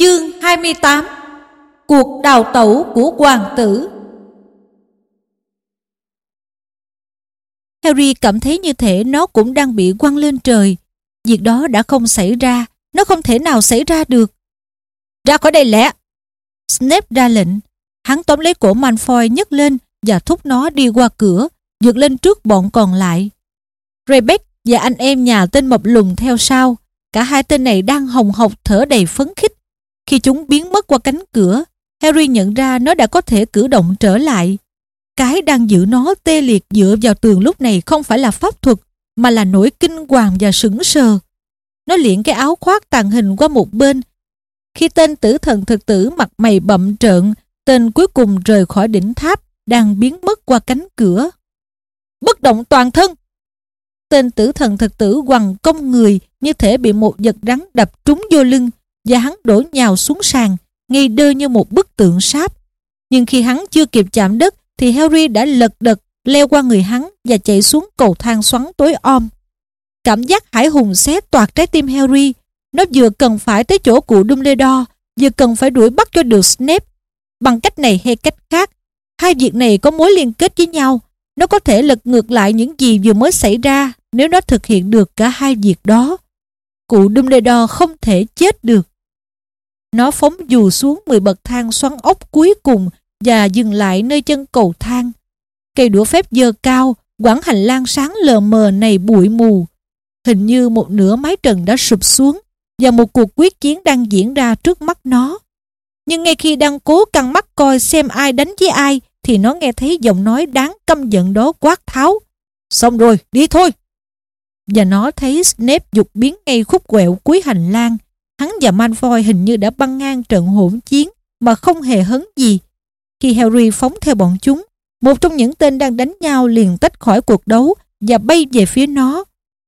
Chương 28 Cuộc đào tẩu của hoàng tử Harry cảm thấy như thể nó cũng đang bị quăng lên trời. Việc đó đã không xảy ra, nó không thể nào xảy ra được. Ra khỏi đây lẹ! Snape ra lệnh. Hắn tóm lấy cổ Malfoy nhấc lên và thúc nó đi qua cửa, vượt lên trước bọn còn lại. Rebecca và anh em nhà tên mập lùn theo sau. Cả hai tên này đang hồng hộc thở đầy phấn khích. Khi chúng biến mất qua cánh cửa, Harry nhận ra nó đã có thể cử động trở lại. Cái đang giữ nó tê liệt dựa vào tường lúc này không phải là pháp thuật, mà là nỗi kinh hoàng và sững sờ. Nó liệng cái áo khoác tàn hình qua một bên. Khi tên tử thần thực tử mặt mày bậm trợn, tên cuối cùng rời khỏi đỉnh tháp, đang biến mất qua cánh cửa. Bất động toàn thân! Tên tử thần thực tử quằn công người như thể bị một vật rắn đập trúng vô lưng và hắn đổ nhào xuống sàn, ngay đơ như một bức tượng sáp. Nhưng khi hắn chưa kịp chạm đất thì Harry đã lật đật leo qua người hắn và chạy xuống cầu thang xoắn tối om. Cảm giác hải hùng xé toạc trái tim Harry. Nó vừa cần phải tới chỗ cụ Dumbledore, vừa cần phải đuổi bắt cho được Snape. Bằng cách này hay cách khác, hai việc này có mối liên kết với nhau. Nó có thể lật ngược lại những gì vừa mới xảy ra nếu nó thực hiện được cả hai việc đó. Cụ Dumbledore không thể chết được. Nó phóng dù xuống 10 bậc thang xoắn ốc cuối cùng và dừng lại nơi chân cầu thang. Cây đũa phép dơ cao, quãng hành lang sáng lờ mờ này bụi mù. Hình như một nửa mái trần đã sụp xuống và một cuộc quyết chiến đang diễn ra trước mắt nó. Nhưng ngay khi đang cố căng mắt coi xem ai đánh với ai thì nó nghe thấy giọng nói đáng căm giận đó quát tháo. Xong rồi, đi thôi! Và nó thấy Snape dục biến ngay khúc quẹo cuối hành lang. Hắn và Malfoy hình như đã băng ngang trận hỗn chiến mà không hề hấn gì. Khi Harry phóng theo bọn chúng, một trong những tên đang đánh nhau liền tách khỏi cuộc đấu và bay về phía nó.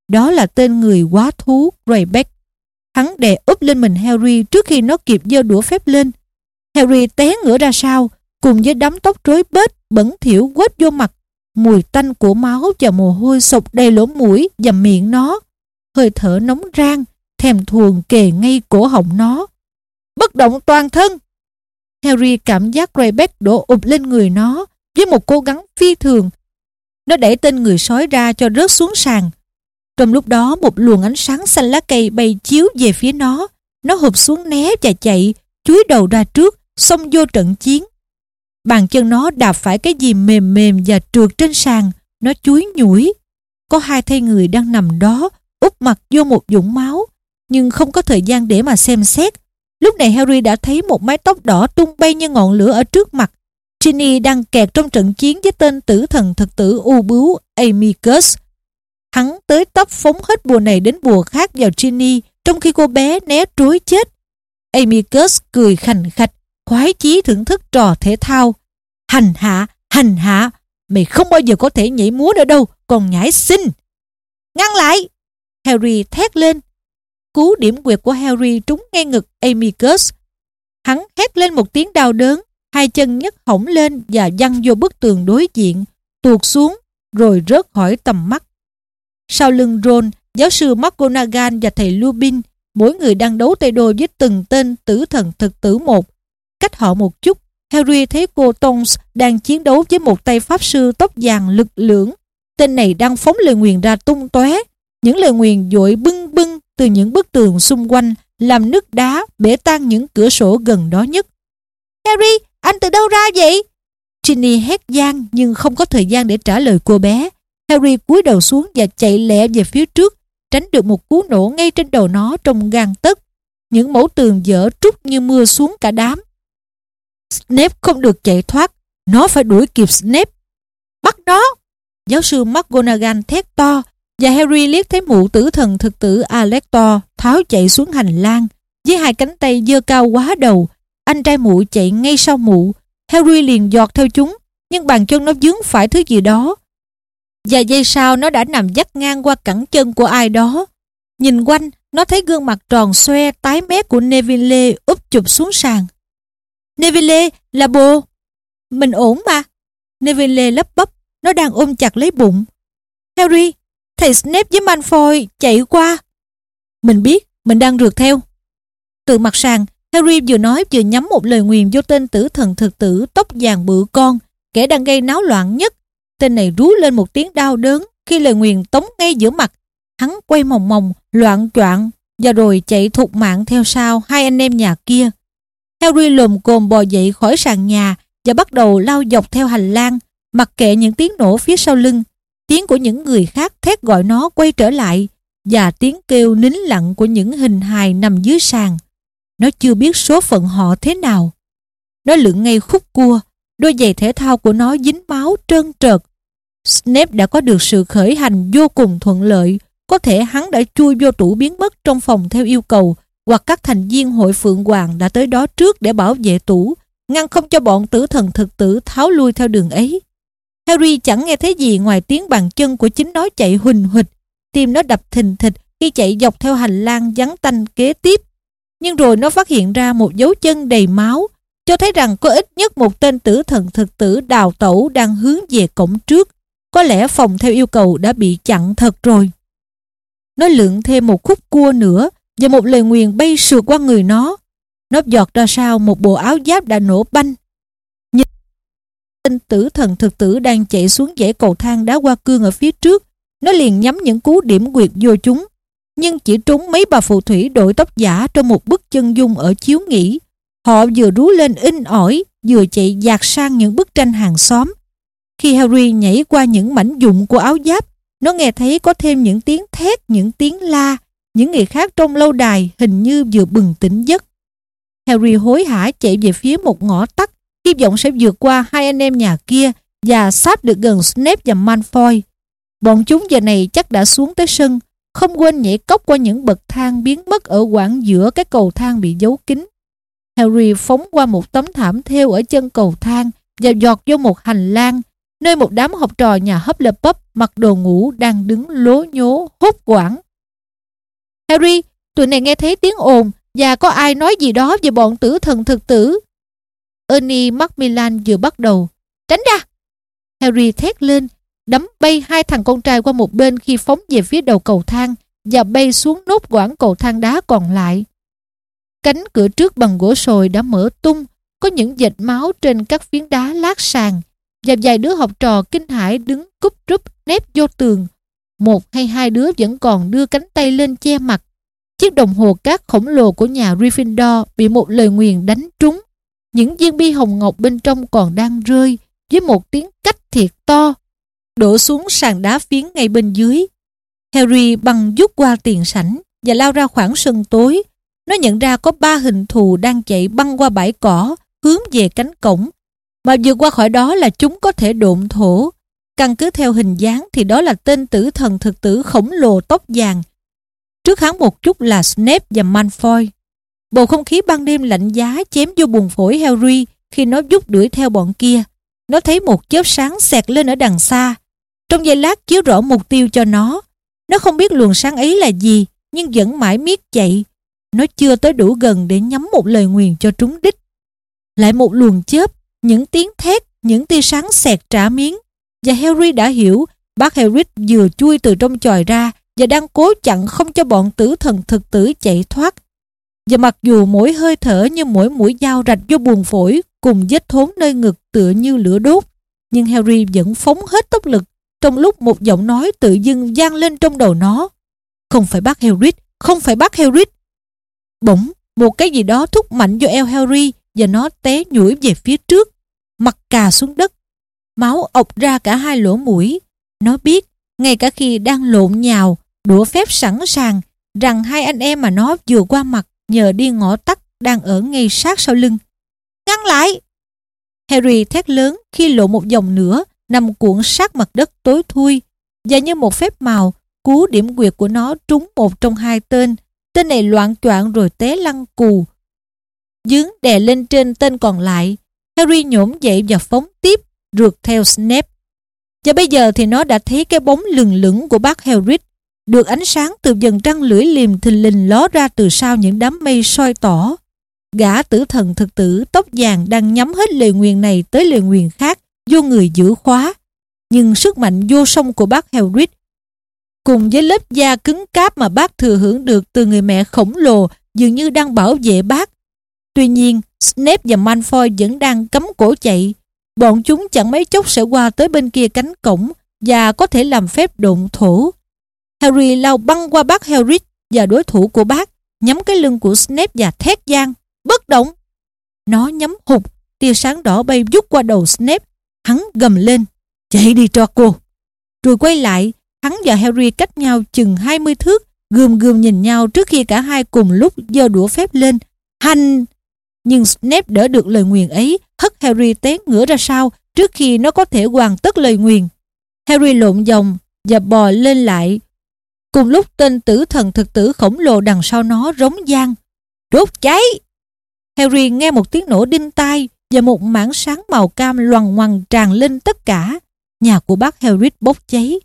Đó là tên người quá thú Greyback. Hắn đè úp lên mình Harry trước khi nó kịp giơ đũa phép lên. Harry té ngửa ra sau, cùng với đám tóc rối bết, bẩn thỉu quết vô mặt. Mùi tanh của máu và mồ hôi sộc đầy lỗ mũi và miệng nó. Hơi thở nóng rang, thèm thuồng kề ngay cổ họng nó. Bất động toàn thân! Harry cảm giác Greyback đổ ụp lên người nó với một cố gắng phi thường. Nó đẩy tên người sói ra cho rớt xuống sàn. Trong lúc đó một luồng ánh sáng xanh lá cây bay chiếu về phía nó. Nó hụp xuống né và chạy, chuối đầu ra trước, xông vô trận chiến. Bàn chân nó đạp phải cái gì mềm mềm và trượt trên sàn. Nó chuối nhủi. Có hai thay người đang nằm đó, úp mặt vô một dũng máu. Nhưng không có thời gian để mà xem xét. Lúc này Harry đã thấy một mái tóc đỏ tung bay như ngọn lửa ở trước mặt. Ginny đang kẹt trong trận chiến với tên tử thần thực tử u bướu Amicus. Hắn tới tấp phóng hết bùa này đến bùa khác vào Ginny trong khi cô bé né trối chết. Amicus cười khành khạch, khoái chí thưởng thức trò thể thao. Hành hạ, hành hạ, mày không bao giờ có thể nhảy múa nữa đâu, còn nhảy xinh. Ngăn lại! Harry thét lên. Cú điểm quyệt của Harry trúng ngay ngực Amicus. Hắn hét lên một tiếng đau đớn, hai chân nhấc hỏng lên và văng vô bức tường đối diện, tuột xuống rồi rớt khỏi tầm mắt. Sau lưng Ron, giáo sư McGonagall và thầy Lupin, mỗi người đang đấu tay đôi với từng tên tử thần thực tử một. Cách họ một chút, Harry thấy cô Tonks đang chiến đấu với một tay pháp sư tóc vàng lực lưỡng. Tên này đang phóng lời nguyền ra tung tóe. Những lời nguyền dội bưng bưng từ những bức tường xung quanh làm nứt đá bể tan những cửa sổ gần đó nhất. Harry, anh từ đâu ra vậy? Ginny hét gian nhưng không có thời gian để trả lời cô bé. Harry cúi đầu xuống và chạy lẹ về phía trước, tránh được một cú nổ ngay trên đầu nó trong gang tấc. Những mẫu tường dở trút như mưa xuống cả đám. Snape không được chạy thoát, nó phải đuổi kịp Snape. Bắt nó! Giáo sư McGonagall thét to và Harry liếc thấy mụ tử thần thực tử Alector tháo chạy xuống hành lang với hai cánh tay dơ cao quá đầu. Anh trai mụ chạy ngay sau mụ. Harry liền giọt theo chúng nhưng bàn chân nó dướng phải thứ gì đó. Và giây sau nó đã nằm dắt ngang qua cẳng chân của ai đó. Nhìn quanh, nó thấy gương mặt tròn xoe tái mét của Neville úp chụp xuống sàn. Neville, là bồ. Mình ổn mà. Neville lấp bấp nó đang ôm chặt lấy bụng. Harry, thầy Snape với Malfoy chạy qua. Mình biết, mình đang rượt theo. Từ mặt sàn, Harry vừa nói vừa nhắm một lời nguyền vô tên tử thần thực tử tóc vàng bự con, kẻ đang gây náo loạn nhất. Tên này rú lên một tiếng đau đớn khi lời nguyền tống ngay giữa mặt. Hắn quay mòng mòng, loạn choạng và rồi chạy thục mạng theo sau hai anh em nhà kia. Harry lồm cồm bò dậy khỏi sàn nhà và bắt đầu lao dọc theo hành lang, mặc kệ những tiếng nổ phía sau lưng. Tiếng của những người khác thét gọi nó quay trở lại và tiếng kêu nín lặng của những hình hài nằm dưới sàn. Nó chưa biết số phận họ thế nào. Nó lượn ngay khúc cua, đôi giày thể thao của nó dính máu trơn trợt. Snape đã có được sự khởi hành vô cùng thuận lợi, có thể hắn đã chui vô tủ biến mất trong phòng theo yêu cầu hoặc các thành viên hội Phượng Hoàng đã tới đó trước để bảo vệ tủ, ngăn không cho bọn tử thần thực tử tháo lui theo đường ấy. Harry chẳng nghe thấy gì ngoài tiếng bàn chân của chính nó chạy huỳnh huỳnh, tim nó đập thình thịch khi chạy dọc theo hành lang vắng tanh kế tiếp. Nhưng rồi nó phát hiện ra một dấu chân đầy máu, cho thấy rằng có ít nhất một tên tử thần thực tử đào tẩu đang hướng về cổng trước. Có lẽ phòng theo yêu cầu đã bị chặn thật rồi. Nó lượn thêm một khúc cua nữa và một lời nguyền bay sượt qua người nó. Nó giọt ra sau một bộ áo giáp đã nổ banh. Tên tử thần thực tử đang chạy xuống dãy cầu thang đá qua cương ở phía trước, nó liền nhắm những cú điểm quyệt vô chúng. Nhưng chỉ trúng mấy bà phù thủy đội tóc giả trong một bức chân dung ở chiếu nghỉ. Họ vừa rú lên in ỏi, vừa chạy dạt sang những bức tranh hàng xóm. Khi Harry nhảy qua những mảnh dụng của áo giáp, nó nghe thấy có thêm những tiếng thét, những tiếng la, những người khác trong lâu đài hình như vừa bừng tỉnh giấc. Harry hối hả chạy về phía một ngõ tắt, hy vọng sẽ vượt qua hai anh em nhà kia và sắp được gần Snape và Malfoy. Bọn chúng giờ này chắc đã xuống tới sân, không quên nhảy cốc qua những bậc thang biến mất ở quãng giữa cái cầu thang bị giấu kín. Harry phóng qua một tấm thảm theo ở chân cầu thang và giọt vô một hành lang, nơi một đám học trò nhà hấp mặc đồ ngủ đang đứng lố nhố hốt quảng. Harry, tụi này nghe thấy tiếng ồn và có ai nói gì đó về bọn tử thần thực tử. Ernie Macmillan vừa bắt đầu. Tránh ra! Harry thét lên, đấm bay hai thằng con trai qua một bên khi phóng về phía đầu cầu thang và bay xuống nốt quãng cầu thang đá còn lại. Cánh cửa trước bằng gỗ sồi đã mở tung, có những vệt máu trên các phiến đá lát sàn và vài đứa học trò kinh hãi đứng cúp rúp nép vô tường. Một hay hai đứa vẫn còn đưa cánh tay lên che mặt. Chiếc đồng hồ cát khổng lồ của nhà Gryffindor bị một lời nguyền đánh trúng. Những viên bi hồng ngọc bên trong còn đang rơi với một tiếng cách thiệt to, đổ xuống sàn đá phiến ngay bên dưới. Harry băng rút qua tiền sảnh và lao ra khoảng sân tối. Nó nhận ra có ba hình thù đang chạy băng qua bãi cỏ, hướng về cánh cổng mà vượt qua khỏi đó là chúng có thể độn thổ. Căn cứ theo hình dáng thì đó là tên tử thần thực tử khổng lồ tóc vàng. Trước hắn một chút là Snape và Malfoy. Bầu không khí ban đêm lạnh giá chém vô buồn phổi Harry khi nó rút đuổi theo bọn kia. Nó thấy một chớp sáng xẹt lên ở đằng xa. Trong giây lát chiếu rõ mục tiêu cho nó. Nó không biết luồng sáng ấy là gì, nhưng vẫn mãi miết chạy. Nó chưa tới đủ gần để nhắm một lời nguyền cho trúng đích. Lại một luồng chớp, những tiếng thét, những tia sáng xẹt trả miếng. Và Harry đã hiểu bác Harry vừa chui từ trong chòi ra và đang cố chặn không cho bọn tử thần thực tử chạy thoát. Và mặc dù mỗi hơi thở như mỗi mũi dao rạch vô buồng phổi cùng vết thốn nơi ngực tựa như lửa đốt, nhưng Harry vẫn phóng hết tốc lực trong lúc một giọng nói tự dưng vang lên trong đầu nó. Không phải bắt Hagrid, không phải bắt Hagrid. Bỗng, một cái gì đó thúc mạnh vô eo Harry và nó té nhủi về phía trước, mặt cà xuống đất. Máu ọc ra cả hai lỗ mũi. Nó biết, ngay cả khi đang lộn nhào, đũa phép sẵn sàng, rằng hai anh em mà nó vừa qua mặt nhờ đi ngõ tắt đang ở ngay sát sau lưng. Ngăn lại! Harry thét lớn khi lộ một dòng nữa nằm cuộn sát mặt đất tối thui và như một phép màu cú điểm quyệt của nó trúng một trong hai tên. Tên này loạn choạng rồi té lăn cù. Dướng đè lên trên tên còn lại. Harry nhổm dậy và phóng tiếp, rượt theo Snape. Và bây giờ thì nó đã thấy cái bóng lừng lững của bác Hagrid được ánh sáng từ dần trăng lưỡi liềm thình lình ló ra từ sau những đám mây soi tỏ gã tử thần thực tử tóc vàng đang nhắm hết lời nguyền này tới lời nguyền khác vô người giữ khóa. Nhưng sức mạnh vô song của bác Hagrid cùng với lớp da cứng cáp mà bác thừa hưởng được từ người mẹ khổng lồ dường như đang bảo vệ bác. Tuy nhiên, Snape và Malfoy vẫn đang cấm cổ chạy. Bọn chúng chẳng mấy chốc sẽ qua tới bên kia cánh cổng và có thể làm phép đụng thổ. Harry lao băng qua bác Hagrid và đối thủ của bác, nhắm cái lưng của Snape và thét gian. Bất động! Nó nhắm hụt, tia sáng đỏ bay vút qua đầu Snape. Hắn gầm lên. Chạy đi cho cô! Rồi quay lại, hắn và Harry cách nhau chừng 20 thước, gườm gườm nhìn nhau trước khi cả hai cùng lúc giơ đũa phép lên. Hành! Nhưng Snape đỡ được lời nguyền ấy, hất Harry té ngửa ra sau trước khi nó có thể hoàn tất lời nguyền. Harry lộn vòng và bò lên lại. Cùng lúc tên tử thần thực tử khổng lồ đằng sau nó rống gian. Đốt cháy! Harry nghe một tiếng nổ đinh tai và một mảng sáng màu cam loằng ngoằng tràn lên tất cả. Nhà của bác Harry bốc cháy.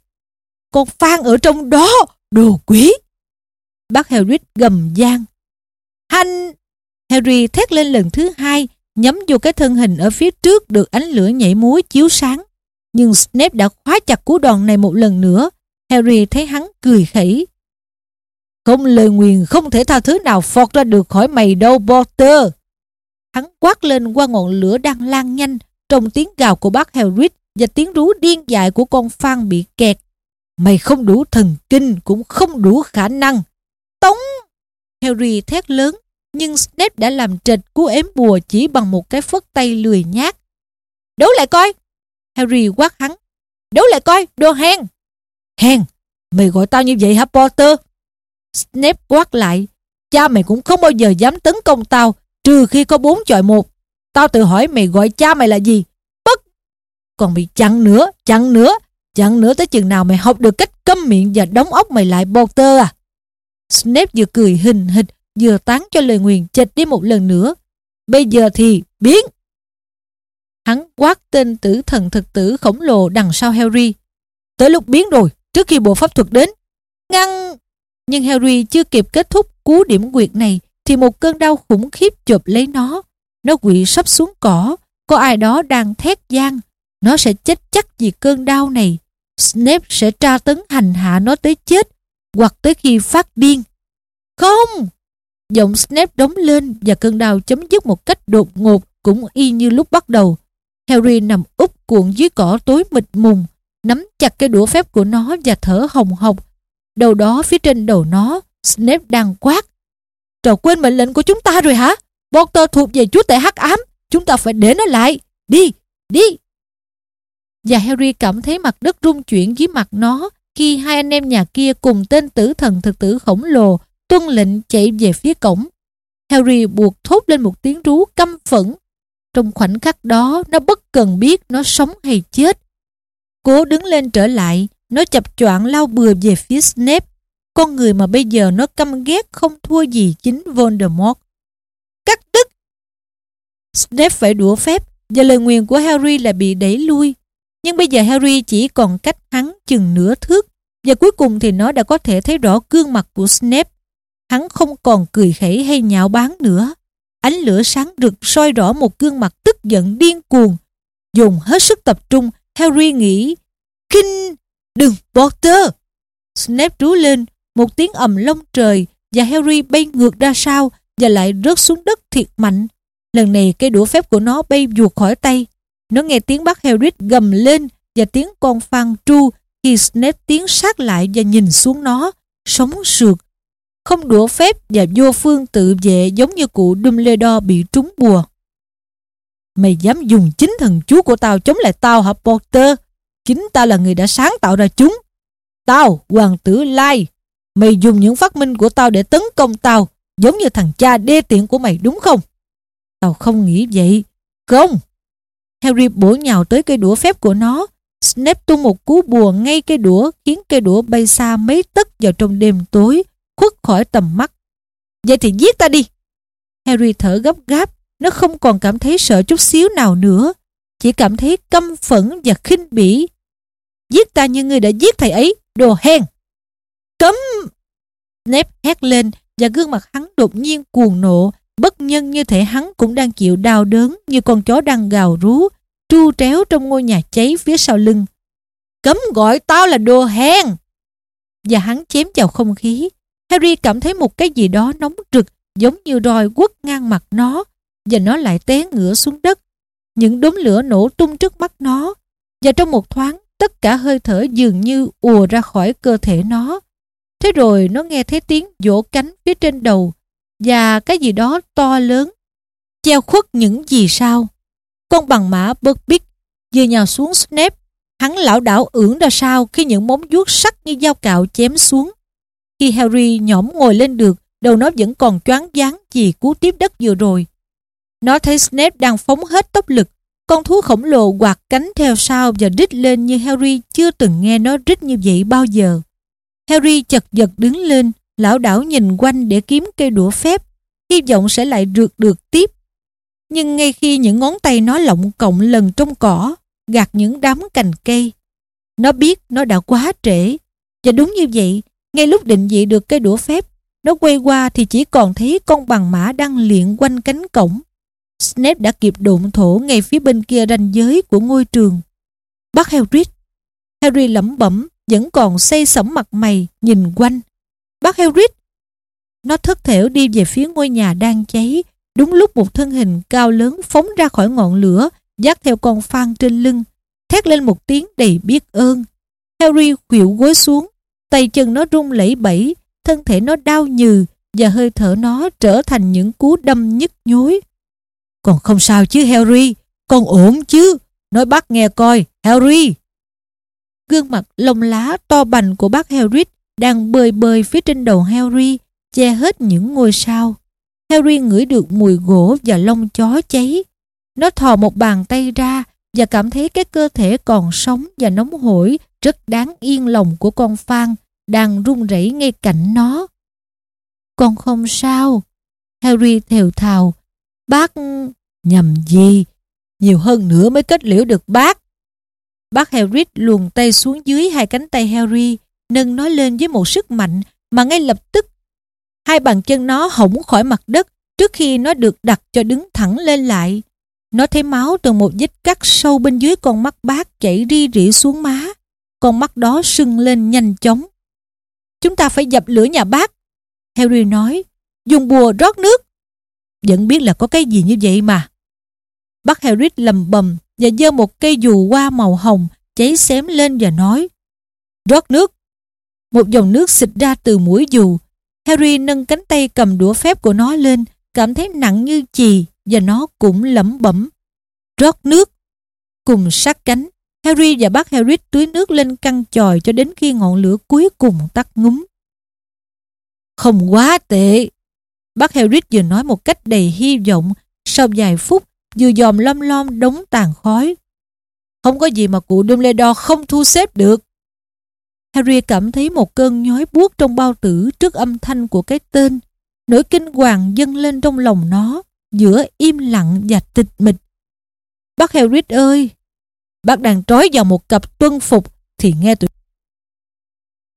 Con Phan ở trong đó! Đồ quý. Bác Harry gầm gian. Hành! Harry thét lên lần thứ hai, nhắm vô cái thân hình ở phía trước được ánh lửa nhảy múa chiếu sáng. Nhưng Snape đã khóa chặt cú đòn này một lần nữa. Harry thấy hắn cười khẩy. Không lời nguyền không thể tha thứ nào phọt ra được khỏi mày đâu Potter. Hắn quát lên qua ngọn lửa đang lan nhanh trong tiếng gào của bác Hagrid và tiếng rú điên dại của con Phan bị kẹt. Mày không đủ thần kinh cũng không đủ khả năng. Tống! Harry thét lớn nhưng Snape đã làm trệt cú ếm bùa chỉ bằng một cái phất tay lười nhát. Đấu lại coi! Harry quát hắn. Đấu lại coi, đồ hèn! Hèn, Mày gọi tao như vậy hả Potter? Snape quát lại. Cha mày cũng không bao giờ dám tấn công tao trừ khi có bốn chọi một. Tao tự hỏi mày gọi cha mày là gì? Bất! Còn bị chặn nữa, chặn nữa, chặn nữa tới chừng nào mày học được cách câm miệng và đóng óc mày lại Potter à? Snape vừa cười hình hịch vừa tán cho lời nguyền chệch đi một lần nữa. Bây giờ thì biến! Hắn quát tên tử thần thực tử khổng lồ đằng sau Harry. Tới lúc biến rồi, trước khi bộ pháp thuật đến. Ngăn! Nhưng Harry chưa kịp kết thúc cú điểm quyệt này thì một cơn đau khủng khiếp chụp lấy nó. Nó quỵ sắp xuống cỏ. Có ai đó đang thét gian. Nó sẽ chết chắc vì cơn đau này. Snape sẽ tra tấn hành hạ nó tới chết hoặc tới khi phát điên. Không! Giọng Snape đóng lên và cơn đau chấm dứt một cách đột ngột cũng y như lúc bắt đầu. Harry nằm úp cuộn dưới cỏ tối mịt mùng, nắm chặt cái đũa phép của nó và thở hồng hộc. Đầu đó phía trên đầu nó, Snape đang quát. Trò quên mệnh lệnh của chúng ta rồi hả? Potter thuộc về chúa tể hắc ám. Chúng ta phải để nó lại. Đi, đi. Và Harry cảm thấy mặt đất rung chuyển dưới mặt nó khi hai anh em nhà kia cùng tên tử thần thực tử khổng lồ tuân lệnh chạy về phía cổng. Harry buộc thốt lên một tiếng rú căm phẫn. Trong khoảnh khắc đó, nó bất cần biết nó sống hay chết. Cố đứng lên trở lại, nó chập choạng lao bừa về phía Snape, con người mà bây giờ nó căm ghét không thua gì chính Voldemort. Cắt đứt! Snape phải đũa phép và lời nguyền của Harry là bị đẩy lui. Nhưng bây giờ Harry chỉ còn cách hắn chừng nửa thước và cuối cùng thì nó đã có thể thấy rõ gương mặt của Snape. Hắn không còn cười khẩy hay nhạo báng nữa. Ánh lửa sáng rực soi rõ một gương mặt tức giận điên cuồng. Dùng hết sức tập trung, Harry nghĩ Kinh! Đừng, Potter! Snape rú lên, một tiếng ầm lông trời và Harry bay ngược ra sau và lại rớt xuống đất thiệt mạnh. Lần này cây đũa phép của nó bay vụt khỏi tay. Nó nghe tiếng bác Harry gầm lên và tiếng con Phan tru khi Snape tiến sát lại và nhìn xuống nó, sống sượt. Không đũa phép và vô phương tự vệ giống như cụ Dumbledore bị trúng bùa. Mày dám dùng chính thần chú của tao chống lại tao hả Potter? Chính tao là người đã sáng tạo ra chúng. Tao, hoàng tử Lai, mày dùng những phát minh của tao để tấn công tao, giống như thằng cha đê tiện của mày đúng không? Tao không nghĩ vậy. Không! Harry bổ nhào tới cây đũa phép của nó. Snape tung một cú bùa ngay cây đũa khiến cây đũa bay xa mấy tấc vào trong đêm tối, khuất khỏi tầm mắt. Vậy thì giết ta đi! Harry thở gấp gáp, nó không còn cảm thấy sợ chút xíu nào nữa, chỉ cảm thấy căm phẫn và khinh bỉ. Giết ta như người đã giết thầy ấy, đồ hèn! Cấm! nếp hét lên và gương mặt hắn đột nhiên cuồng nộ, bất nhân như thể hắn cũng đang chịu đau đớn như con chó đang gào rú, tru tréo trong ngôi nhà cháy phía sau lưng. Cấm gọi tao là đồ hèn! Và hắn chém vào không khí. Harry cảm thấy một cái gì đó nóng rực giống như roi quất ngang mặt nó và nó lại té ngửa xuống đất. Những đốm lửa nổ tung trước mắt nó, và trong một thoáng, tất cả hơi thở dường như ùa ra khỏi cơ thể nó. Thế rồi nó nghe thấy tiếng vỗ cánh phía trên đầu, và cái gì đó to lớn treo khuất những gì sao. Con bằng mã bớt bít vừa nhào xuống Snape, hắn lão đảo ưỡn ra sau khi những móng vuốt sắc như dao cạo chém xuống. Khi Harry nhõm ngồi lên được, đầu nó vẫn còn choáng váng vì cú tiếp đất vừa rồi. Nó thấy Snape đang phóng hết tốc lực con thú khổng lồ quạt cánh theo sau và rít lên như Harry chưa từng nghe nó rít như vậy bao giờ. Harry chật vật đứng lên, lão đảo nhìn quanh để kiếm cây đũa phép, hy vọng sẽ lại rượt được tiếp. Nhưng ngay khi những ngón tay nó lộng cộng lần trong cỏ, gạt những đám cành cây, nó biết nó đã quá trễ. Và đúng như vậy, ngay lúc định vị được cây đũa phép, nó quay qua thì chỉ còn thấy con bằng mã đang liện quanh cánh cổng. Snape đã kịp đụng thổ ngay phía bên kia ranh giới của ngôi trường. Bắt Hagrid. Harry lẩm bẩm, vẫn còn say sẩm mặt mày, nhìn quanh. Bắt Hagrid. Nó thất thểu đi về phía ngôi nhà đang cháy, đúng lúc một thân hình cao lớn phóng ra khỏi ngọn lửa, dắt theo con phan trên lưng, thét lên một tiếng đầy biết ơn. Harry khuỵu gối xuống, tay chân nó rung lẩy bẩy, thân thể nó đau nhừ và hơi thở nó trở thành những cú đâm nhức nhối. Còn không sao chứ Harry, con ổn chứ. Nói bác nghe coi, Harry. Gương mặt lông lá to bành của bác Harry đang bơi bơi phía trên đầu Harry, che hết những ngôi sao. Harry ngửi được mùi gỗ và lông chó cháy. Nó thò một bàn tay ra và cảm thấy cái cơ thể còn sống và nóng hổi rất đáng yên lòng của con Phan đang run rẩy ngay cạnh nó. Con không sao. Harry thều thào. Bác... Nhầm gì? Nhiều hơn nữa mới kết liễu được bác. Bác Harris luồn tay xuống dưới hai cánh tay Harry, nâng nó lên với một sức mạnh mà ngay lập tức hai bàn chân nó hổng khỏi mặt đất trước khi nó được đặt cho đứng thẳng lên lại. Nó thấy máu từ một vết cắt sâu bên dưới con mắt bác chảy ri rỉ xuống má. Con mắt đó sưng lên nhanh chóng. Chúng ta phải dập lửa nhà bác. Harry nói, dùng bùa rót nước. Vẫn biết là có cái gì như vậy mà. Bác Harry lầm bầm và giơ một cây dù hoa màu hồng cháy xém lên và nói Rót nước. Một dòng nước xịt ra từ mũi dù. Harry nâng cánh tay cầm đũa phép của nó lên cảm thấy nặng như chì và nó cũng lẩm bẩm. Rót nước. Cùng sát cánh, Harry và bác Harry tưới nước lên căn chòi cho đến khi ngọn lửa cuối cùng tắt ngúm. Không quá tệ. Bác Harry vừa nói một cách đầy hy vọng sau vài phút vừa dòm lom lom đống tàn khói. Không có gì mà cụ Dumbledore không thu xếp được. Harry cảm thấy một cơn nhói buốt trong bao tử trước âm thanh của cái tên. Nỗi kinh hoàng dâng lên trong lòng nó, giữa im lặng và tịch mịch. Bác Harry ơi! Bác đang trói vào một cặp tuân phục thì nghe tụi...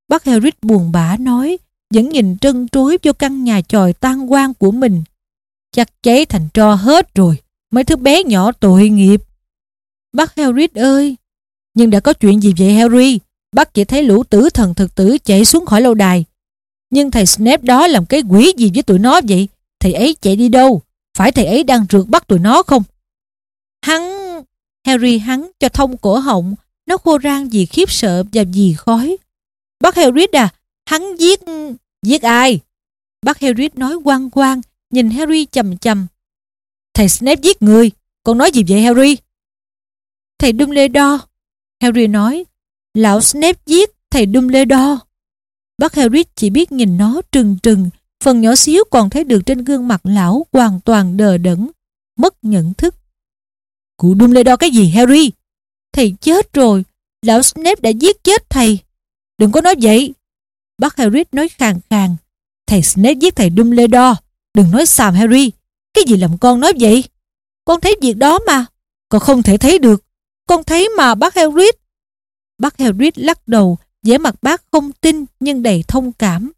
Bác Harry buồn bã nói, vẫn nhìn trân trối vô căn nhà tròi tan quang của mình. Chắc cháy thành tro hết rồi. Mấy thứ bé nhỏ tội nghiệp. Bác Harry ơi! Nhưng đã có chuyện gì vậy Harry? Bác chỉ thấy lũ tử thần thực tử chạy xuống khỏi lâu đài. Nhưng thầy Snape đó làm cái quỷ gì với tụi nó vậy? Thầy ấy chạy đi đâu? Phải thầy ấy đang rượt bắt tụi nó không? Hắn... Harry hắn cho thông cổ họng. Nó khô rang vì khiếp sợ và vì khói. Bác Harry à, hắn giết... Giết ai? Bác Harry nói quang quang, nhìn Harry chầm chầm. Thầy Snape giết người. Con nói gì vậy, Harry? Thầy Dumbledore. Harry nói. Lão Snape giết thầy Dumbledore. Bác Harry chỉ biết nhìn nó trừng trừng. Phần nhỏ xíu còn thấy được trên gương mặt lão hoàn toàn đờ đẫn. Mất nhận thức. Cụ Dumbledore cái gì, Harry? Thầy chết rồi. Lão Snape đã giết chết thầy. Đừng có nói vậy. Bác Harry nói khàn khàn. Thầy Snape giết thầy Dumbledore. Đừng nói xàm, Harry. Cái gì làm con nói vậy? Con thấy việc đó mà. Con không thể thấy được. Con thấy mà bác Hagrid. Bác Hagrid lắc đầu, vẻ mặt bác không tin nhưng đầy thông cảm.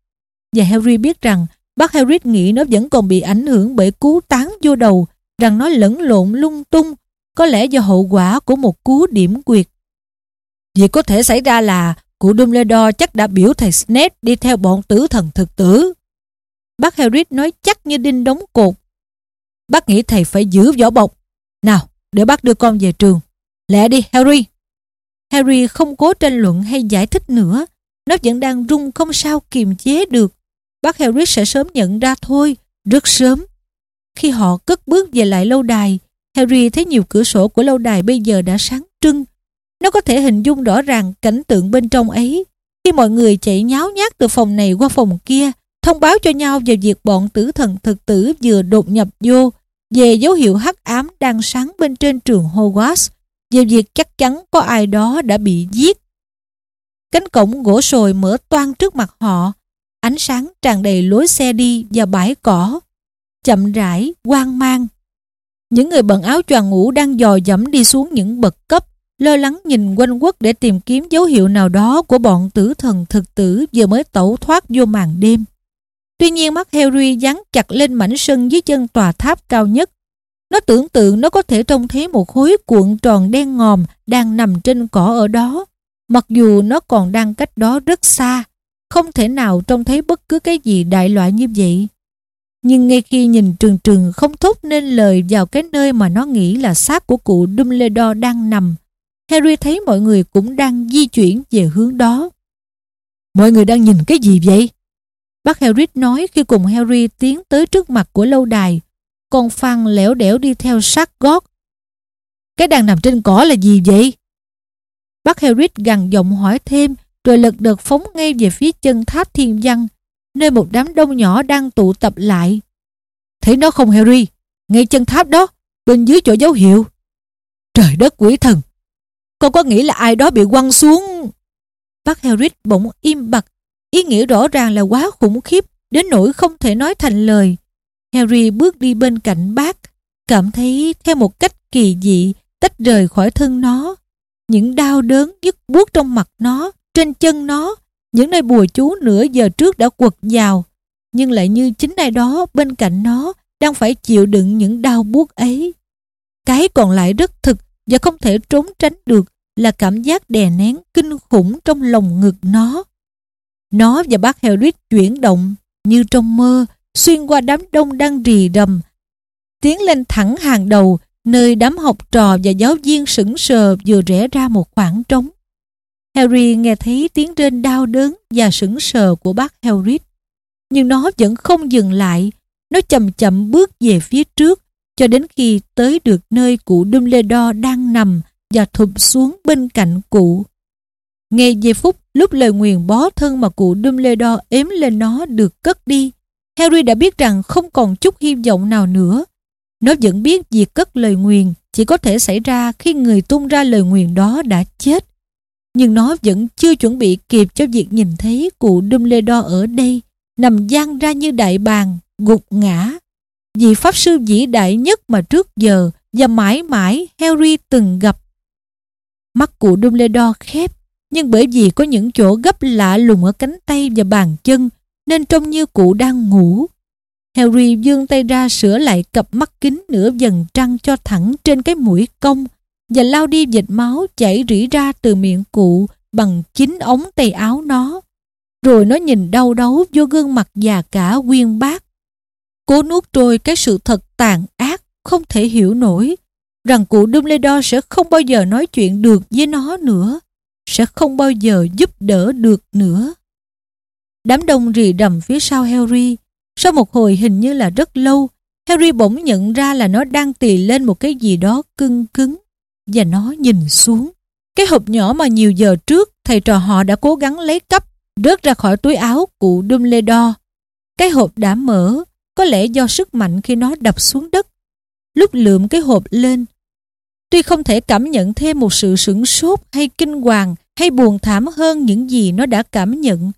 Và Harry biết rằng bác Hagrid nghĩ nó vẫn còn bị ảnh hưởng bởi cú tán vô đầu, rằng nó lẫn lộn lung tung, có lẽ do hậu quả của một cú điểm quyệt. Việc có thể xảy ra là cụ Dumbledore chắc đã biểu thầy Snape đi theo bọn tử thần thực tử. Bác Harry nói chắc như đinh đóng cột Bác nghĩ thầy phải giữ vỏ bọc. Nào, để bác đưa con về trường. Lẹ đi, Harry. Harry không cố tranh luận hay giải thích nữa. Nó vẫn đang rung không sao kiềm chế được. Bác Harry sẽ sớm nhận ra thôi, rất sớm. Khi họ cất bước về lại lâu đài, Harry thấy nhiều cửa sổ của lâu đài bây giờ đã sáng trưng. Nó có thể hình dung rõ ràng cảnh tượng bên trong ấy. Khi mọi người chạy nháo nhác từ phòng này qua phòng kia, thông báo cho nhau về việc bọn tử thần thực tử vừa đột nhập vô, về dấu hiệu hắc ám đang sáng bên trên trường Hogwarts, về việc chắc chắn có ai đó đã bị giết. Cánh cổng gỗ sồi mở toang trước mặt họ, ánh sáng tràn đầy lối xe đi và bãi cỏ. Chậm rãi, quang mang. Những người bận áo choàng ngủ đang dò dẫm đi xuống những bậc cấp, lo lắng nhìn quanh quất để tìm kiếm dấu hiệu nào đó của bọn tử thần thực tử vừa mới tẩu thoát vô màn đêm. Tuy nhiên mắt Harry dán chặt lên mảnh sân dưới chân tòa tháp cao nhất. Nó tưởng tượng nó có thể trông thấy một khối cuộn tròn đen ngòm đang nằm trên cỏ ở đó. Mặc dù nó còn đang cách đó rất xa, không thể nào trông thấy bất cứ cái gì đại loại như vậy. Nhưng ngay khi nhìn trường trường không thốt nên lời vào cái nơi mà nó nghĩ là xác của cụ Dumbledore đang nằm, Harry thấy mọi người cũng đang di chuyển về hướng đó. Mọi người đang nhìn cái gì vậy? Bác Harry nói khi cùng Harry tiến tới trước mặt của lâu đài. Con Phan lẻo đẻo đi theo sát gót. Cái đang nằm trên cỏ là gì vậy? Bác Harry gằn giọng hỏi thêm rồi lật đật phóng ngay về phía chân tháp thiên văn nơi một đám đông nhỏ đang tụ tập lại. Thấy nó không Harry, ngay chân tháp đó, bên dưới chỗ dấu hiệu. Trời đất quỷ thần, con có nghĩ là ai đó bị quăng xuống? Bác Harry bỗng im bặt, ý nghĩa rõ ràng là quá khủng khiếp, đến nỗi không thể nói thành lời. Harry bước đi bên cạnh bác, cảm thấy theo một cách kỳ dị tách rời khỏi thân nó. Những đau đớn nhức buốt trong mặt nó, trên chân nó, những nơi bùa chú nửa giờ trước đã quật vào, nhưng lại như chính ai đó bên cạnh nó đang phải chịu đựng những đau buốt ấy. Cái còn lại rất thực và không thể trốn tránh được là cảm giác đè nén kinh khủng trong lòng ngực nó. Nó và bác Harris chuyển động như trong mơ, xuyên qua đám đông đang rì rầm tiến lên thẳng hàng đầu, nơi đám học trò và giáo viên sững sờ vừa rẽ ra một khoảng trống. Harry nghe thấy tiếng rên đau đớn và sững sờ của bác Harry. Nhưng nó vẫn không dừng lại. Nó chậm chậm bước về phía trước, cho đến khi tới được nơi cụ Dumbledore đang nằm và thụp xuống bên cạnh cụ. Ngay giây phút lúc lời nguyền bó thân mà cụ Dumbledore ếm lên nó được cất đi, Harry đã biết rằng không còn chút hy vọng nào nữa. Nó vẫn biết việc cất lời nguyền chỉ có thể xảy ra khi người tung ra lời nguyền đó đã chết nhưng nó vẫn chưa chuẩn bị kịp cho việc nhìn thấy cụ Dumbledore ở đây, nằm giang ra như đại bàng, gục ngã. Vị pháp sư vĩ đại nhất mà trước giờ và mãi mãi Harry từng gặp. Mắt cụ Dumbledore khép, nhưng bởi vì có những chỗ gấp lạ lùng ở cánh tay và bàn chân, nên trông như cụ đang ngủ. Harry vươn tay ra sửa lại cặp mắt kính nửa dần trăng cho thẳng trên cái mũi cong, và lao đi dịch máu chảy rỉ ra từ miệng cụ bằng chính ống tay áo nó. Rồi nó nhìn đau đấu vô gương mặt già cả quyên bác. Cố nuốt trôi cái sự thật tàn ác, không thể hiểu nổi, rằng cụ Dumbledore sẽ không bao giờ nói chuyện được với nó nữa, sẽ không bao giờ giúp đỡ được nữa. Đám đông rì rầm phía sau Harry. Sau một hồi hình như là rất lâu, Harry bỗng nhận ra là nó đang tì lên một cái gì đó cưng cứng và nó nhìn xuống. Cái hộp nhỏ mà nhiều giờ trước thầy trò họ đã cố gắng lấy cắp rớt ra khỏi túi áo cụ Dumbledore. Cái hộp đã mở, có lẽ do sức mạnh khi nó đập xuống đất. Lúc lượm cái hộp lên, tuy không thể cảm nhận thêm một sự sửng sốt hay kinh hoàng hay buồn thảm hơn những gì nó đã cảm nhận,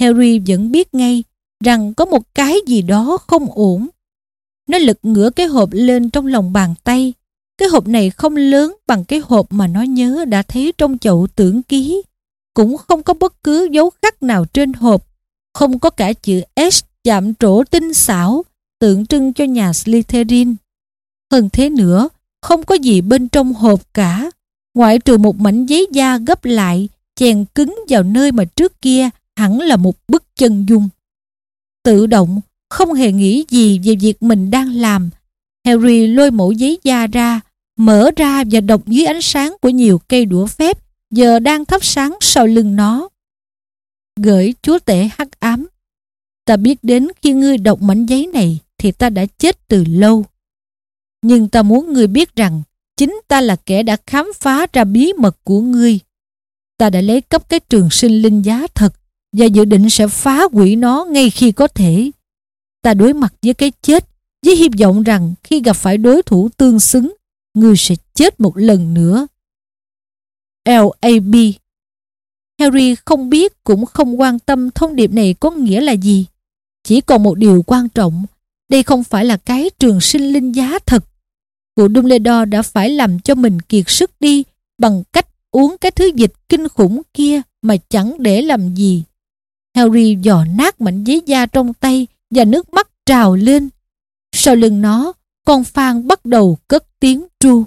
Harry vẫn biết ngay rằng có một cái gì đó không ổn. Nó lật ngửa cái hộp lên trong lòng bàn tay cái hộp này không lớn bằng cái hộp mà nó nhớ đã thấy trong chậu tưởng ký. Cũng không có bất cứ dấu khắc nào trên hộp. Không có cả chữ S chạm trổ tinh xảo, tượng trưng cho nhà Slytherin. Hơn thế nữa, không có gì bên trong hộp cả. Ngoại trừ một mảnh giấy da gấp lại, chèn cứng vào nơi mà trước kia hẳn là một bức chân dung. Tự động, không hề nghĩ gì về việc mình đang làm, Harry lôi mẫu giấy da ra, mở ra và đọc dưới ánh sáng của nhiều cây đũa phép giờ đang thắp sáng sau lưng nó. Gửi chúa tể hắc ám. Ta biết đến khi ngươi đọc mảnh giấy này thì ta đã chết từ lâu. Nhưng ta muốn ngươi biết rằng chính ta là kẻ đã khám phá ra bí mật của ngươi. Ta đã lấy cấp cái trường sinh linh giá thật và dự định sẽ phá hủy nó ngay khi có thể. Ta đối mặt với cái chết với hy vọng rằng khi gặp phải đối thủ tương xứng, ngươi sẽ chết một lần nữa. LAB Harry không biết cũng không quan tâm thông điệp này có nghĩa là gì. Chỉ còn một điều quan trọng, đây không phải là cái trường sinh linh giá thật. Cụ Dumbledore đã phải làm cho mình kiệt sức đi bằng cách uống cái thứ dịch kinh khủng kia mà chẳng để làm gì. Harry dò nát mảnh giấy da trong tay và nước mắt trào lên. Sau lưng nó, con Phan bắt đầu cất tiếng tru.